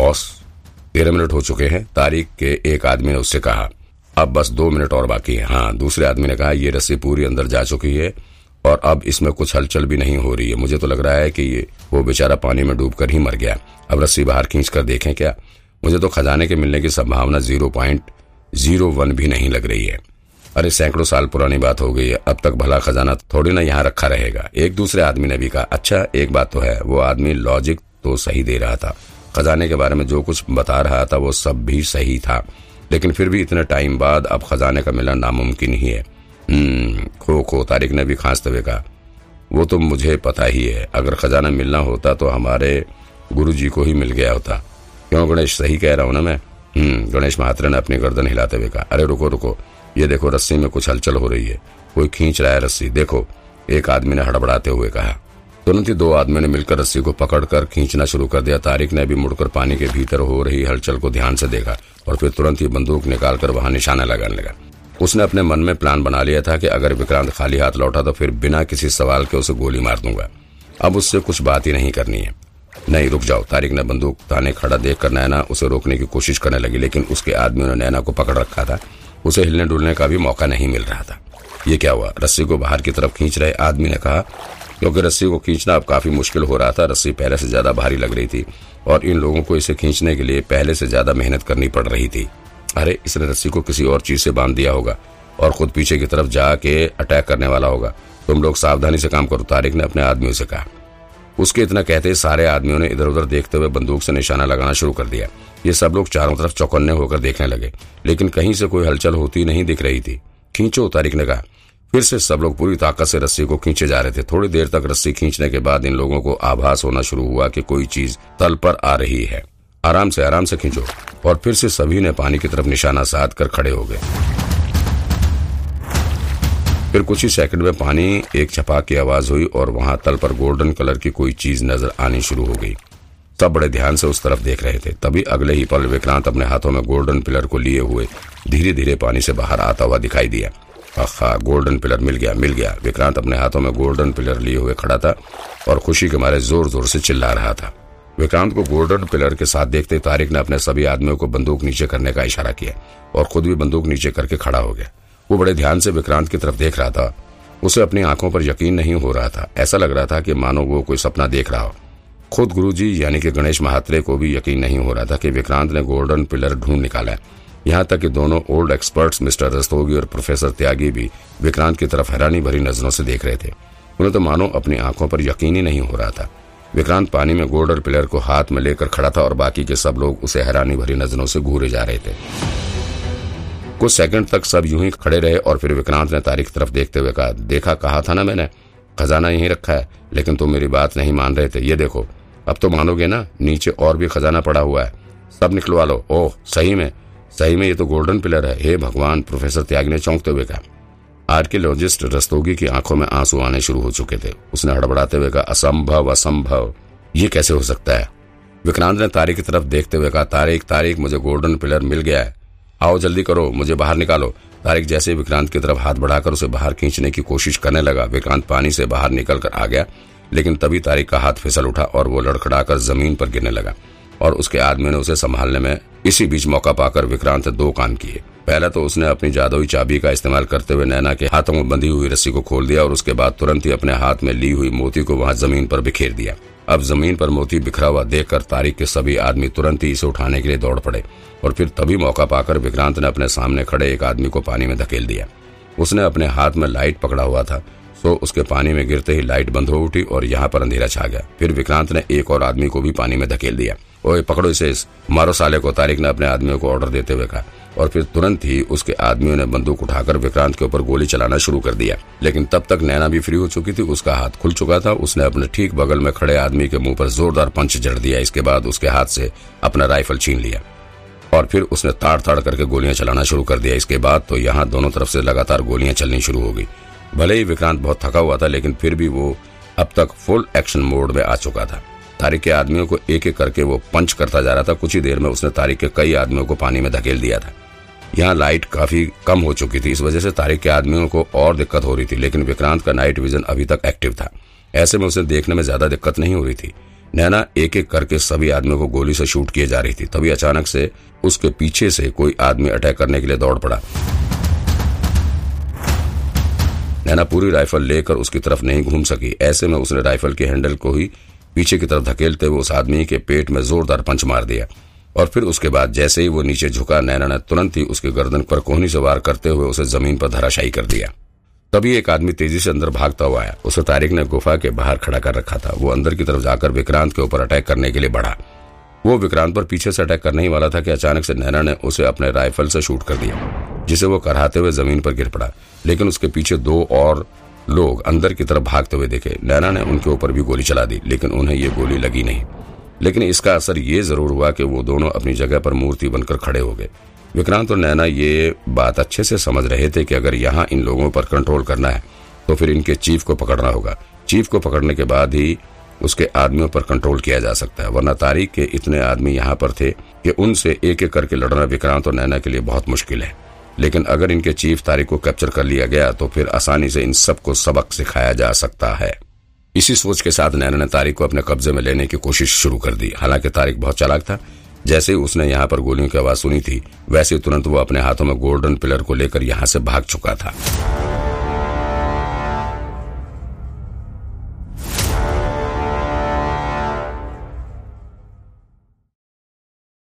Boss, तेरह minute हो चुके हैं, तारीख के एक आदमी ने उससे कहा, अब बस दो मिनट और बाकी है। हाँ दूसरे आदमी ने कहा, ये रस्सी पूरी अंदर जा चुकी है और अब इसमें कुछ हलचल भी नहीं हो रही है। मुझे तो लग रहा है कि ये, वो बेचारा पानी में डूबकर ही मर गया। अब रस्सी बाहर खींच कर देखें क्या? मुझे तो खजाने के मिलने की संभावना ज़ीरो पॉइंट ज़ीरो वन भी नहीं लग रही है। अरे, सैकड़ों साल पुरानी बात हो गई है। अब तक भला खजाना थोड़ी ना यहाँ रखा रहेगा। एक दूसरे आदमी ने भी कहा अच्छा एक बात तो है, वो आदमी लॉजिक तो सही दे रहा था। खजाने के बारे में जो कुछ बता रहा था, वो सब भी सही था। लेकिन फिर भी इतने टाइम बाद अब खजाने का मिलना नामुमकिन ही है। हम्म खो खो, तारिक ने भी खांसते हुए कहा। वो तो मुझे पता ही है। अगर खजाना मिलना होता तो हमारे गुरु जी को ही मिल गया होता। क्यों गणेश, सही कह रहा हूँ ना मैं? हम्म गणेश महात्रे ने अपनी गर्दन हिलाते हुए कहा। अरे रुको रुको। ये देखो, रस्सी में कुछ हलचल हो रही है। कोई खींच रहा है रस्सी। देखो, एक आदमी ने हड़बड़ाते हुए कहा। तुरंत ही दो आदमियों ने मिलकर रस्सी को पकड़कर खींचना शुरू कर दिया। तारिक ने भी मुड़कर पानी के भीतर हो रही हलचल को ध्यान से देखा और फिर तुरंत ही बंदूक निकालकर वहाँ निशाना लगाने लगा। उसने अपने मन में प्लान बना लिया था कि अगर विक्रांत खाली हाथ लौटा तो फिर बिना किसी सवाल के उसे गोली मार दूँगा। अब उससे कुछ बात ही नहीं करनी है। नहीं, रुक जाओ। तारिक ने बंदूक ताने खड़ा देखकर नैना उसे रोकने की कोशिश करने लगी, लेकिन उसके आदमियों ने नैना को पकड़ रखा था। उसे हिलने डुलने का भी मौका नहीं मिल रहा था। ये क्या हुआ? रस्सी को बाहर की तरफ़ खींच रहे आदमी ने कहा, क्योंकि रस्सी को खींचना अब काफ़ी मुश्किल हो रहा था। रस्सी पहले से ज़्यादा भारी लग रही थी और इन लोगों को इसे खींचने के लिए पहले से ज़्यादा मेहनत करनी पड़ रही थी। अरे, इसने रस्सी को किसी और चीज़ से बाँध दिया होगा और खुद पीछे की तरफ़ जाके अटैक करने वाला होगा। तुम लोग सावधानी से काम करो, तारिक ने अपने आदमियों से कहा। उसके इतना कहते सारे आदमियों ने इधर उधर देखते हुए बंदूक से निशाना लगाना शुरू कर दिया। ये सब लोग चारों तरफ़ चौकन्ने होकर देखने लगे, लेकिन कहीं से कोई हलचल होती नहीं दिख रही थी। खींचो तारिक ने कहा। फिर से सब लोग पूरी ताकत से रस्सी को खींचे जा रहे थे। थोड़ी देर तक रस्सी खींचने के बाद इन लोगों को आभास होना शुरू हुआ कि कोई चीज़ तल पर आ रही है। आराम से आराम से खींचो। और फिर से सभी ने पानी की तरफ़ निशाना साध कर खड़े हो गए। फिर कुछ ही सेकंड में पानी एक छपाक की आवाज़ हुई और वहाँ तल पर गोल्डन कलर की कोई चीज़ नज़र आनी शुरू हो गई। सब बड़े ध्यान से उस तरफ़ देख रहे थे। तभी अगले ही पल विक्रांत अपने हाथों में गोल्डन पिलर को लिए हुए धीरे धीरे पानी से बाहर आता हुआ दिखाई दिया। अखा, गोल्डन पिलर मिल गया मिल गया। विक्रांत अपने हाथों में गोल्डन पिलर लिए हुए खड़ा था और खुशी के मारे ज़ोर ज़ोर से चिल्ला रहा था। विक्रांत को गोल्डन पिलर के साथ देखते तारिक ने अपने सभी आदमियों को बंदूक नीचे करने का इशारा किया और खुद भी बंदूक नीचे करके खड़ा हो गया। वो बड़े ध्यान से विक्रांत की तरफ़ देख रहा था। उसे अपनी आँखों पर यकीन नहीं हो रहा था। ऐसा लग रहा था कि मानो वो कोई सपना देख रहा हो। खुद गुरुजी यानी कि गणेश महात्रे को भी यकीन नहीं हो रहा था कि विक्रांत ने गोल्डन पिलर ढूंढ निकाला है। यहाँ तक कि दोनों ओल्ड एक्सपर्ट्स मिस्टर रस्तोगी और प्रोफेसर त्यागी भी विक्रांत की तरफ़ हैरानी भरी नज़रों से देख रहे थे। उन्हें तो मानो अपनी आँखों पर यकीन ही नहीं हो रहा था। विक्रांत पानी में गोल्डन पिलर को हाथ में लेकर खड़ा था और बाकी के सब लोग उसे हैरानी भरी नज़रों से घूरे जा रहे थे। कुछ सेकंड तक सब यूँ ही खड़े रहे और फिर विक्रांत ने तारीख तरफ़ देखते हुए कहा, देखा कहा था ना मैंने? खजाना यहीं रखा है, लेकिन तुम मेरी बात नहीं मान रहे थे। ये देखो अब तो मानोगे ना, नीचे और भी खजाना पड़ा हुआ है। सब निकलवा लो। ओह, सही में सही में ये तो गोल्डन पिलर है। हे भगवान प्रोफेसर त्याग ने चौंकते हुए कहा। आर्कियोलॉजिस्ट रस्तोगी की आँखों में आँसू आने शुरू हो चुके थे। उसने हड़बड़ाते हुए कहा, असंभव असंभव। ये कैसे हो सकता है? विक्रांत ने तारीख की तरफ़ देखते हुए कहा, तारीख तारीख, मुझे गोल्डन पिलर मिल गया है। आओ जल्दी करो, मुझे बाहर निकालो। तारिक जैसे विक्रांत की तरफ़ हाथ बढ़ाकर उसे बाहर खींचने की कोशिश करने लगा, विक्रांत पानी से बाहर निकलकर आ गया। लेकिन तभी तारिक का हाथ फिसल उठा और वो लड़खड़ाकर ज़मीन पर गिरने लगा और उसके आदमी ने उसे संभालने में इसी बीच मौका पाकर विक्रांत दो काम किए। पहले तो उसने अपनी जादुई चाबी का इस्तेमाल करते हुए नैना के हाथों में बंधी हुई रस्सी को खोल दिया और उसके बाद तुरंत ही अपने हाथ में ली हुई मोती को वहाँ ज़मीन पर बिखेर दिया। अब ज़मीन पर मोती बिखरा हुआ देखकर तारिक के सभी आदमी तुरंत ही इसे उठाने के लिए दौड़ पड़े और फिर तभी मौका पाकर विक्रांत ने अपने सामने खड़े एक आदमी को पानी में धकेल दिया। उसने अपने हाथ में लाइट पकड़ा हुआ था सो उसके पानी में गिरते ही लाइट बंद हो उठी और यहाँ पर अंधेरा छा गया। फिर विक्रांत ने एक और आदमी को भी पानी में धकेल दिया। ओए, पकड़ो इसे इस मारो साले को, तारिक ने अपने आदमियों को ऑर्डर देते हुए कहा। और फिर तुरंत ही उसके आदमियों ने बंदूक उठाकर विक्रांत के ऊपर गोली चलाना शुरू कर दिया। लेकिन तब तक नैना भी फ्री हो चुकी थी, उसका हाथ खुल चुका था। उसने अपने ठीक बगल में खड़े आदमी के मुँह पर जोरदार पंच जड़ दिया। इसके बाद उसके हाथ से अपना राइफल छीन लिया। और फिर उसने ताड़ ताड़ करके गोलियाँ चलाना शुरू कर दिया। इसके बाद तो यहाँ दोनों तरफ़ से लगातार गोलियाँ चलनी शुरू हो गई। भले ही विक्रांत बहुत थका हुआ था, लेकिन फिर भी वो अब तक फुल एक्शन मोड में आ चुका था। तारिक के आदमियों को एक एक करके वो पंच करता जा रहा था। कुछ ही देर में उसने तारिक के कई आदमियों को पानी में धकेल दिया था। यहाँ लाइट काफ़ी कम हो चुकी थी। इस वजह से तारिक के आदमियों को और दिक्कत हो रही थी, लेकिन विक्रांत का नाइट विजन अभी तक एक्टिव था। ऐसे में उसे देखने में ज़्यादा दिक्कत नहीं हो रही थी। नैना एक एक करके सभी आदमियों को गोली से शूट किए जा रही थी। तभी अचानक से उसके पीछे से कोई आदमी अटैक करने के लिए दौड़ पड़ा। नैना पूरी राइफल लेकर उसकी तरफ़ नहीं घूम सकी। ऐसे में उसने राइफल के हैंडल को ही पीछे की तरफ़ धकेलते हुए उस आदमी के पेट में जोरदार पंच मार दिया। और फिर उसके बाद जैसे ही वो नीचे झुका, नैना ने तुरंत ही उसके गर्दन पर कोहनी से वार करते हुए उसे ज़मीन पर धराशायी कर दिया। तभी एक आदमी तेज़ी से अंदर भागता हुआ आया। उसे तारिक ने गुफा के बाहर खड़ा कर रखा था। वो अंदर की तरफ़ जाकर विक्रांत के ऊपर अटैक करने के लिए बढ़ा। वो विक्रांत पर पीछे से अटैक करने ही वाला था कि अचानक से नैना ने उसे अपने राइफल से शूट कर दिया, जिसे वो कराते हुए ज़मीन पर गिर पड़ा। लेकिन उसके पीछे दो और लोग अंदर की तरफ़ भागते हुए देखे। नैना ने उनके ऊपर भी गोली चला दी, लेकिन उन्हें ये गोली लगी नहीं। लेकिन इसका असर ये ज़रूर हुआ कि वो दोनों अपनी जगह पर मूर्ति बनकर खड़े हो गए। विक्रांत और नैना ये बात अच्छे से समझ रहे थे कि अगर यहाँ इन लोगों पर कंट्रोल करना है तो फिर इनके चीफ को पकड़ना होगा। चीफ को पकड़ने के बाद ही उसके आदमियों पर कंट्रोल किया जा सकता है, वरना तारीख के इतने आदमी यहाँ पर थे कि उनसे एक एक करके लड़ना विक्रांत और नैना के लिए बहुत मुश्किल है। लेकिन अगर इनके चीफ तारिक को कैप्चर कर लिया गया तो फिर आसानी से इन सबको सबक सिखाया जा सकता है। इसी सोच के साथ नैना ने तारिक को अपने कब्जे में लेने की कोशिश शुरू कर दी। हालाँकि तारिक बहुत चालाक था। जैसे ही उसने यहाँ पर गोलियों की आवाज़ सुनी थी, वैसे तुरंत वो अपने हाथों में गोल्डन पिलर को लेकर यहाँ से भाग चुका था।